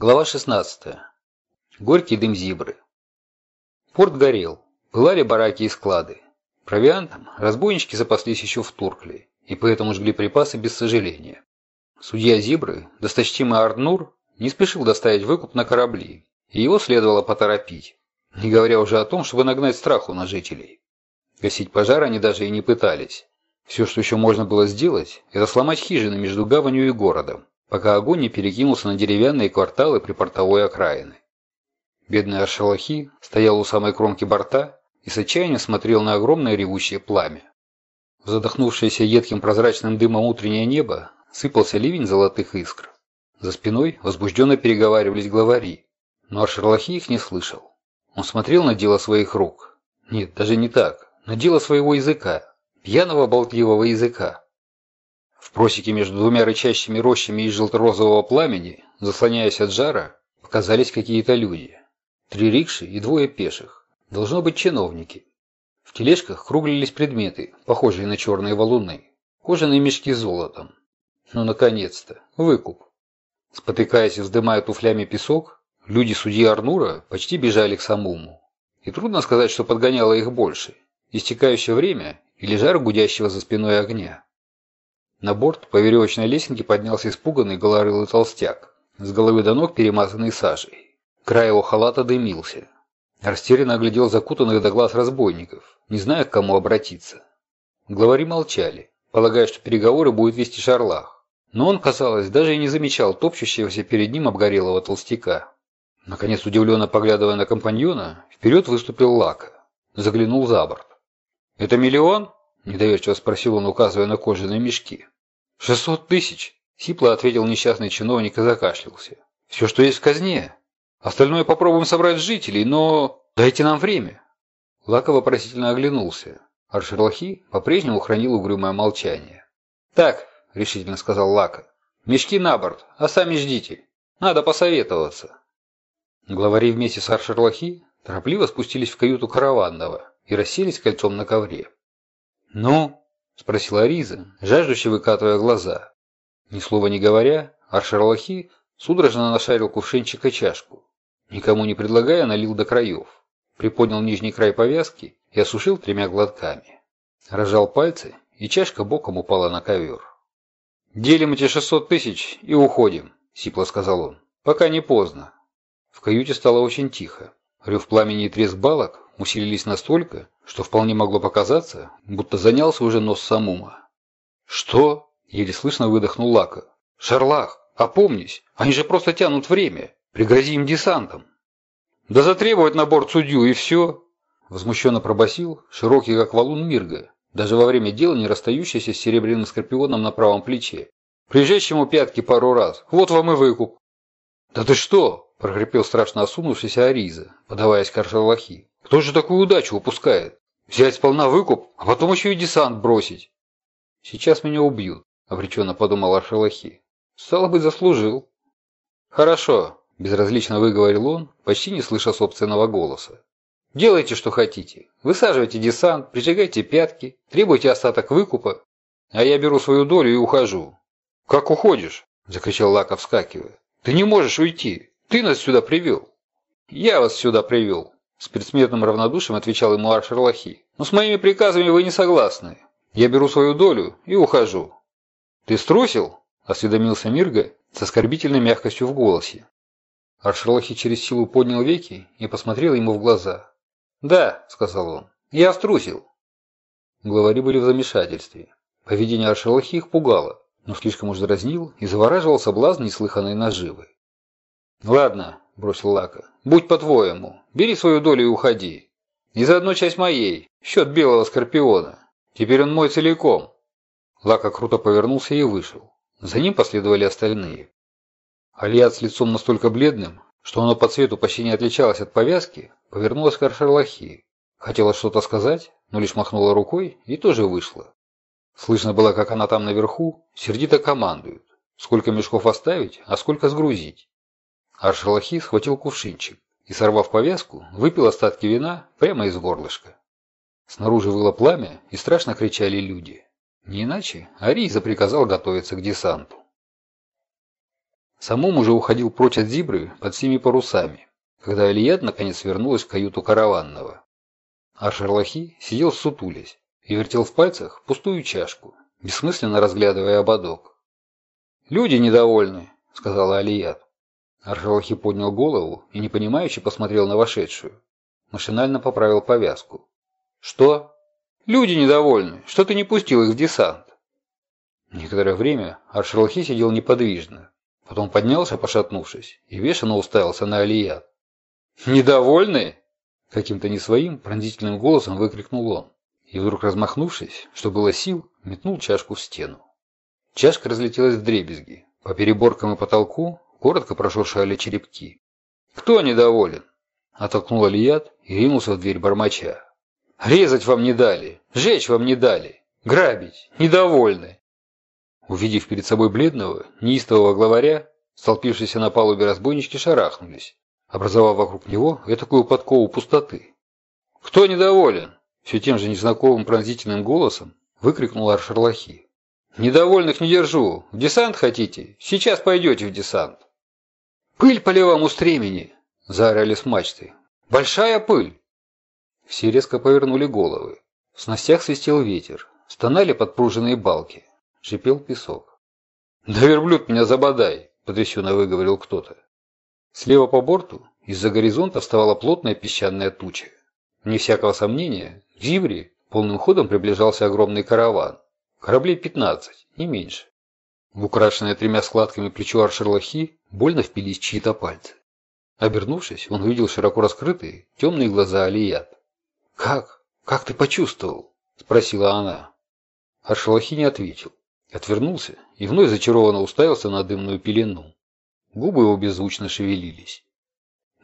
Глава 16. Горький дым зибры. Порт горел. Пылали бараки и склады. Провиантом разбойнички запаслись еще в Туркле, и поэтому жгли припасы без сожаления. Судья Зибры, досточтимый Арнур, не спешил доставить выкуп на корабли, и его следовало поторопить, не говоря уже о том, чтобы нагнать страху на жителей. Гасить пожар они даже и не пытались. Все, что еще можно было сделать, это сломать хижины между гаванью и городом, пока огонь не перекинулся на деревянные кварталы припортовой окраины. Бедный Аршалахи стоял у самой кромки борта и с отчаянием смотрел на огромное ревущее пламя. В задохнувшееся едким прозрачным дымом утреннее небо сыпался ливень золотых искр. За спиной возбужденно переговаривались главари, но Аршалахи их не слышал. Он смотрел на дело своих рук. Нет, даже не так, на дело своего языка, пьяного болтливого языка. В просеке между двумя рычащими рощами из желто-розового пламени, заслоняясь от жара, показались какие-то люди. Три рикши и двое пеших. Должно быть чиновники. В тележках круглились предметы, похожие на черные валуны. Кожаные мешки с золотом. Ну, наконец-то, выкуп. Спотыкаясь и вздымая туфлями песок, люди судьи Арнура почти бежали к самому. И трудно сказать, что подгоняло их больше. Истекающее время или жар гудящего за спиной огня. На борт по веревочной лесенке поднялся испуганный голорылый толстяк, с головы до ног перемазанный сажей. Край его халата дымился. Растерянно оглядел закутанных до глаз разбойников, не зная, к кому обратиться. Главари молчали, полагая, что переговоры будет вести Шарлах. Но он, казалось, даже и не замечал топчущегося перед ним обгорелого толстяка. Наконец, удивленно поглядывая на компаньона, вперед выступил Лака. Заглянул за борт. «Это миллион?» Недоверчиво спросил он, указывая на кожаные мешки. «Шестьсот тысяч!» – сипло ответил несчастный чиновник и закашлялся. «Все, что есть в казне. Остальное попробуем собрать жителей, но дайте нам время». Лака вопросительно оглянулся. Аршерлахи по-прежнему хранил угрюмое молчание. «Так», – решительно сказал Лака, – «мешки на борт, а сами ждите. Надо посоветоваться». Главари вместе с Аршерлахи торопливо спустились в каюту караванного и расселись кольцом на ковре. «Ну?» – спросила Риза, жаждуще выкатывая глаза. Ни слова не говоря, Аршерлахи судорожно нашарил кувшинчик и чашку. Никому не предлагая, налил до краев. Приподнял нижний край повязки и осушил тремя глотками. Разжал пальцы, и чашка боком упала на ковер. «Делим эти шестьсот тысяч и уходим», – сипло сказал он. «Пока не поздно». В каюте стало очень тихо. Рев пламени и треск балок усилились настолько, что вполне могло показаться, будто занялся уже нос Самума. «Что?» – еле слышно выдохнул Лака. «Шарлах, опомнись, они же просто тянут время. Пригрози им десантом». «Да затребовать на борт судью и все!» Возмущенно пробасил, широкий как валун Мирга, даже во время дела не расстающийся с серебряным скорпионом на правом плече. «Приезжай ему пятки пару раз, вот вам и выкуп». «Да ты что?» – прохрипел страшно осунувшийся Ариза, подаваясь к Аршалахи. Кто же такую удачу упускает? Взять сполна выкуп, а потом еще и десант бросить. Сейчас меня убьют, обреченно подумал Аршалахи. Стало быть, заслужил. Хорошо, безразлично выговорил он, почти не слыша собственного голоса. Делайте, что хотите. Высаживайте десант, прижигайте пятки, требуйте остаток выкупа, а я беру свою долю и ухожу. Как уходишь? закричал Лаков, вскакивая. Ты не можешь уйти. Ты нас сюда привел. Я вас сюда привел, с предсмертным равнодушием отвечал ему Аршерлахи. «Но с моими приказами вы не согласны. Я беру свою долю и ухожу». «Ты струсил?» – осведомился Мирга с оскорбительной мягкостью в голосе. Аршерлахи через силу поднял веки и посмотрел ему в глаза. «Да», – сказал он, – «я струсил». Главари были в замешательстве. Поведение Аршерлахи их пугало, но слишком уж дразнил и завораживал соблазн неслыханной наживы. «Ладно», – бросил Лака, – «будь по-твоему. Бери свою долю и уходи. И заодно часть моей, счет белого скорпиона. Теперь он мой целиком». Лака круто повернулся и вышел. За ним последовали остальные. Алиат с лицом настолько бледным, что оно по цвету почти не отличалось от повязки, повернулась к Аршерлахи. Хотела что-то сказать, но лишь махнула рукой и тоже вышла. Слышно было, как она там наверху сердито командует. Сколько мешков оставить, а сколько сгрузить. Аршалахи схватил кувшинчик и, сорвав повязку, выпил остатки вина прямо из горлышка. Снаружи выло пламя и страшно кричали люди. Не иначе Ариза приказал готовиться к десанту. Самум уже уходил прочь от Зибры под всеми парусами, когда Алият наконец вернулась в каюту караванного. А Шерлахи сидел сутулясь и вертел в пальцах пустую чашку, бессмысленно разглядывая ободок. «Люди недовольны», — сказала Алият. Аршалахи поднял голову и непонимающе посмотрел на вошедшую. Машинально поправил повязку. «Что?» «Люди недовольны, что ты не пустил их в десант». Некоторое время Аршалахи сидел неподвижно, Потом поднялся, пошатнувшись, и вешано уставился на Алият. «Недовольны?» Каким-то не своим пронзительным голосом выкрикнул он. И вдруг размахнувшись, что было сил, метнул чашку в стену. Чашка разлетелась в дребезги. По переборкам и потолку коротко прошуршали черепки. «Кто недоволен?» Оттолкнул Алият и ринулся в дверь бормоча. «Резать вам не дали! Жечь вам не дали! Грабить! Недовольны!» Увидев перед собой бледного, неистового главаря, столпившиеся на палубе разбойнички шарахнулись, образовав вокруг него этакую подкову пустоты. «Кто недоволен?» Все тем же незнакомым пронзительным голосом выкрикнул Аршерлахи. «Недовольных не держу. В десант хотите? Сейчас пойдете в десант». «Пыль по левому стремени!» – заорали с мачты. «Большая пыль!» Все резко повернули головы. В снастях свистел ветер, стонали подпруженные балки. Шипел песок. «Да верблюд меня забодай!» – потрясенно выговорил кто-то. Слева по борту из-за горизонта вставала плотная песчаная туча. Не всякого сомнения, к Зибре полным ходом приближался огромный караван. Кораблей 15, не меньше. В украшенное тремя складками плечо Аршерлахи больно впились чьи-то пальцы. Обернувшись, он увидел широко раскрытые, темные глаза Алият. «Как? Как ты почувствовал?» – спросила она. Аршерлахи не ответил. Отвернулся и вновь зачарованно уставился на дымную пелену. Губы его беззвучно шевелились.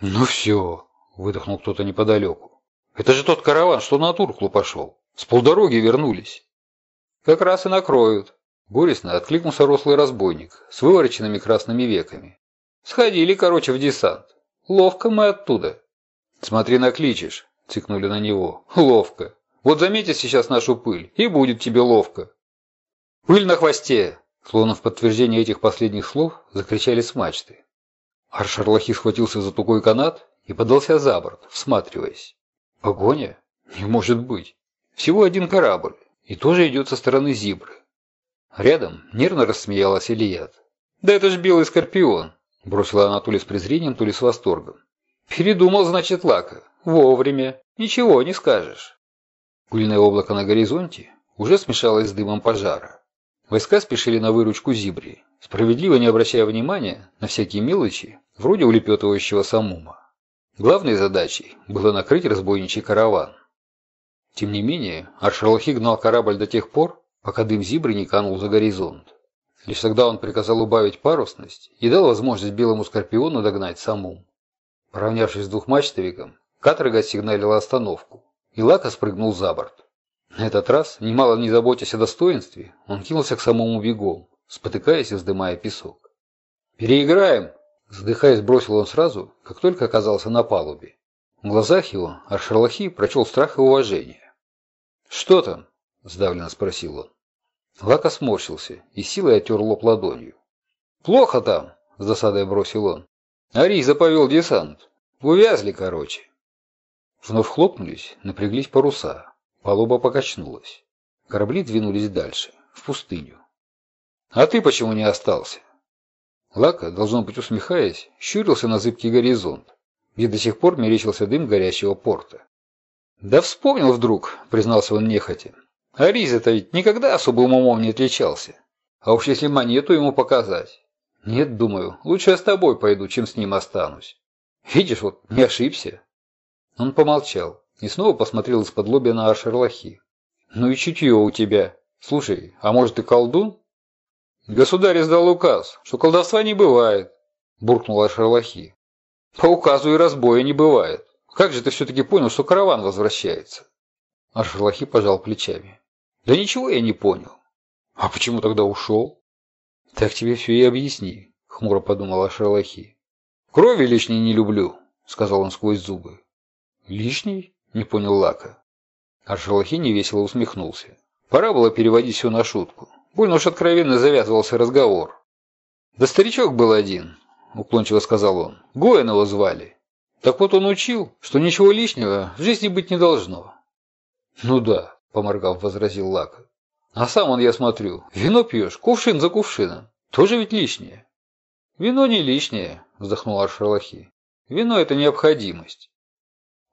«Ну все!» – выдохнул кто-то неподалеку. «Это же тот караван, что на Турклу пошел. С полдороги вернулись». «Как раз и накроют!» – горестно откликнулся рослый разбойник с вывороченными красными веками. «Сходили, короче, в десант. Ловко мы оттуда». «Смотри, накличешь!» – цикнули на него. «Ловко! Вот заметишь сейчас нашу пыль, и будет тебе ловко!» «Пыль на хвосте!» Словно в подтверждение этих последних слов закричали с мачты. Аршарлахи схватился за тугой канат и подался за борт, всматриваясь. «Погоня? Не может быть! Всего один корабль, и тоже идет со стороны Зибры». Рядом нервно рассмеялась Ильят. «Да это ж белый скорпион!» Бросила она то ли с презрением, то ли с восторгом. «Передумал, значит, Лака. Вовремя. Ничего не скажешь». Пыльное облако на горизонте уже смешалось с дымом пожара. Войска спешили на выручку Зибри, справедливо не обращая внимания на всякие мелочи, вроде улепетывающего самума. Главной задачей было накрыть разбойничий караван. Тем не менее, Аршалахи гнал корабль до тех пор, пока дым Зибры не канул за горизонт. Лишь тогда он приказал убавить парусность и дал возможность белому скорпиону догнать самум. Поравнявшись с двухмачтовиком, каторга сигналила остановку, и Лака спрыгнул за борт. На этот раз, немало не заботясь о достоинстве, он кинулся к самому бегом, спотыкаясь и вздымая песок. «Переиграем!» Задыхаясь, бросил он сразу, как только оказался на палубе. В глазах его Аршерлахи прочел страх и уважение. «Что там?» – сдавленно спросил он. Лака сморщился и силой отер лоб ладонью. «Плохо там!» – с досадой бросил он. «Ариза повел десант. Увязли, короче». Вновь хлопнулись, напряглись паруса. Палуба покачнулась. Корабли двинулись дальше, в пустыню. «А ты почему не остался?» Лака, должно быть усмехаясь, щурился на зыбкий горизонт, где до сих пор мерещился дым горящего порта. «Да вспомнил вдруг», — признался он нехотя. «А Риза-то ведь никогда особым умом не отличался. А уж если монету ему показать...» «Нет, думаю, лучше я с тобой пойду, чем с ним останусь. Видишь, вот не ошибся». Он помолчал, и снова посмотрел из-под лобья на Ашерлахи. «Ну и чутье у тебя. Слушай, а может ты колдун?» «Государь издал указ, что колдовства не бывает», – буркнул Ашерлахи. «По указу и разбоя не бывает. Как же ты все-таки понял, что караван возвращается?» Ашерлахи пожал плечами. «Да ничего я не понял. А почему тогда ушел?» «Так тебе все и объясни», – хмуро подумал Ашерлахи. «Крови лишней не люблю», – сказал он сквозь зубы. «Лишний?» Не понял Лака. Аршалахи невесело усмехнулся. Пора было переводить все на шутку. Больно уж откровенно завязывался разговор. «Да старичок был один», – уклончиво сказал он. «Гоин его звали. Так вот он учил, что ничего лишнего в жизни быть не должно». «Ну да», – поморгав, возразил Лака. «А сам он, я смотрю, вино пьешь, кувшин за кувшином. Тоже ведь лишнее». «Вино не лишнее», – вздохнул Аршалахи. «Вино – это необходимость».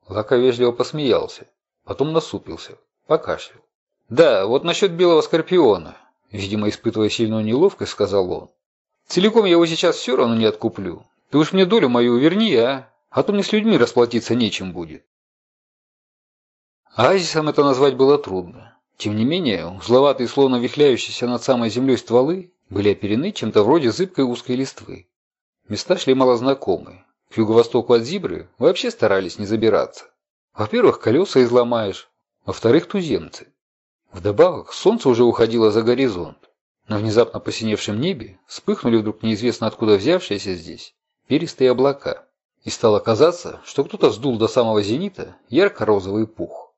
Лака вежливо посмеялся, потом насупился, покашлял. «Да, вот насчет белого скорпиона», – видимо, испытывая сильную неловкость, сказал он. «Целиком я его сейчас все равно не откуплю. Ты уж мне долю мою верни, а? А то мне с людьми расплатиться нечем будет». Оазисом это назвать было трудно. Тем не менее, узловатые, словно вихляющиеся над самой землей стволы, были оперены чем-то вроде зыбкой узкой листвы. Места шли малознакомые. К юго-востоку от Зибры вообще старались не забираться. Во-первых, колеса изломаешь, во-вторых, туземцы. Вдобавок, солнце уже уходило за горизонт. На внезапно посиневшем небе вспыхнули вдруг неизвестно откуда взявшиеся здесь перистые облака. И стало казаться, что кто-то сдул до самого зенита ярко-розовый пух.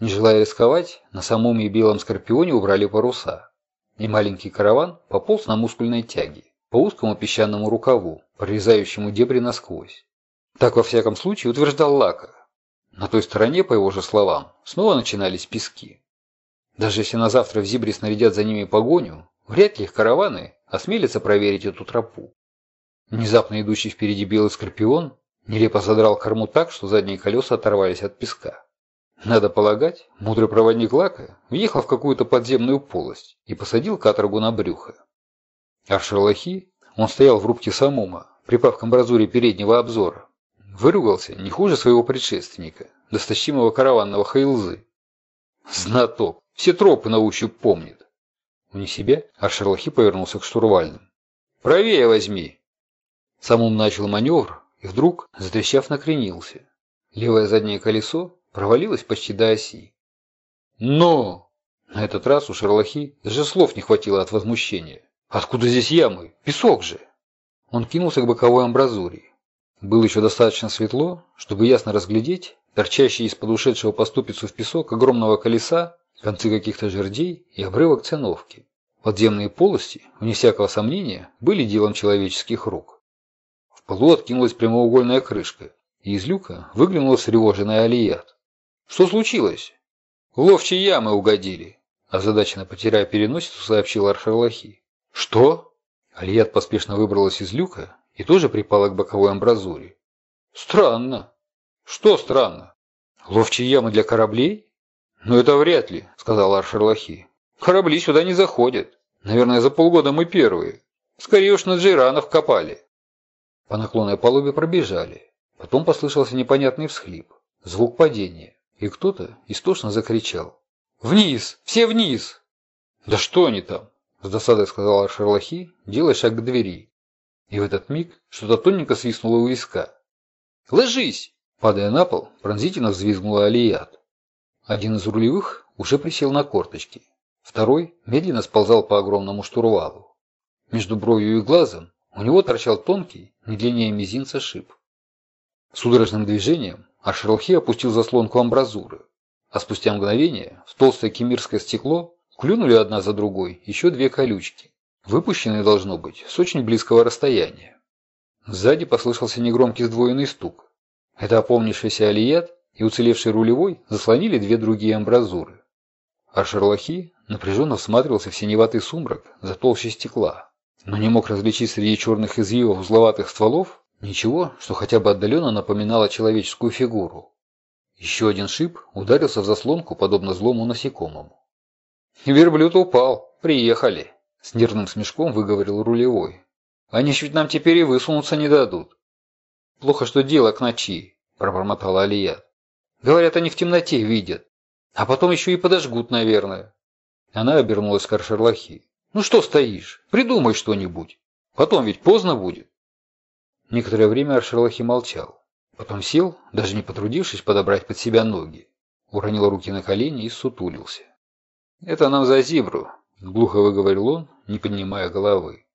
Не желая рисковать, на самом и белом скорпионе убрали паруса. И маленький караван пополз на мускульной тяге, по узкому песчаному рукаву, прорезающему дебри насквозь. Так, во всяком случае, утверждал Лака. На той стороне, по его же словам, снова начинались пески. Даже если на завтра в Зибре снарядят за ними погоню, вряд ли их караваны осмелятся проверить эту тропу. Внезапно идущий впереди белый скорпион нелепо задрал корму так, что задние колеса оторвались от песка. Надо полагать, мудрый проводник Лака въехал в какую-то подземную полость и посадил каторгу на брюхо. А в Шерлахи он стоял в рубке самума, припав к амбразуре переднего обзора. Выругался не хуже своего предшественника, досточимого караванного Хайлзы. Знаток, все тропы на ощупь помнит. Вне себя, а Шерлахи повернулся к штурвальным. «Правее возьми!» Самум начал маневр и вдруг, затрещав, накренился. Левое заднее колесо провалилась почти до оси. «Но!» На этот раз у Шерлахи даже слов не хватило от возмущения. «Откуда здесь ямы? Песок же!» Он кинулся к боковой амбразуре. Было еще достаточно светло, чтобы ясно разглядеть торчащие из-под ушедшего по ступицу в песок огромного колеса, концы каких-то жердей и обрывок циновки. Подземные полости, вне всякого сомнения, были делом человеческих рук. В полу откинулась прямоугольная крышка, и из люка выглянула встревоженная Алият. «Что случилось?» «Ловчие ямы угодили», – озадаченно потеряя переносицу, сообщил Аршерлахи. «Что?» Алият поспешно выбралась из люка и тоже припала к боковой амбразуре. «Странно». «Что странно?» «Ловчие ямы для кораблей?» «Ну это вряд ли», – сказал Аршерлахи. «Корабли сюда не заходят. Наверное, за полгода мы первые. Скорее уж на джейранов копали». По наклонной палубе пробежали. Потом послышался непонятный всхлип. Звук падения и кто-то истошно закричал. «Вниз! Все вниз!» «Да что они там?» – с досадой сказала Шерлахи, делая шаг к двери. И в этот миг что-то тоненько свистнуло у виска. «Ложись!» – падая на пол, пронзительно взвизгнула Алият. Один из рулевых уже присел на корточки. Второй медленно сползал по огромному штурвалу. Между бровью и глазом у него торчал тонкий, не длиннее мизинца шип. Судорожным движением а Шерлхи опустил заслонку амбразуры. А спустя мгновение в толстое кемирское стекло клюнули одна за другой еще две колючки, выпущенные, должно быть, с очень близкого расстояния. Сзади послышался негромкий сдвоенный стук. Это опомнившийся Алият и уцелевший рулевой заслонили две другие амбразуры. А Шерлахи напряженно всматривался в синеватый сумрак за толщей стекла, но не мог различить среди черных извивов узловатых стволов Ничего, что хотя бы отдаленно напоминало человеческую фигуру. Еще один шип ударился в заслонку, подобно злому насекомому. «Верблюд упал. Приехали!» С нервным смешком выговорил рулевой. «Они чуть нам теперь и высунуться не дадут». «Плохо, что дело к ночи», – пробормотала Алият. «Говорят, они в темноте видят. А потом еще и подожгут, наверное». Она обернулась к Аршерлахи. «Ну что стоишь? Придумай что-нибудь. Потом ведь поздно будет». Некоторое время Аршерлахи молчал. Потом сел, даже не потрудившись подобрать под себя ноги. Уронил руки на колени и сутулился. «Это нам за зибру», — глухо выговорил он, не поднимая головы.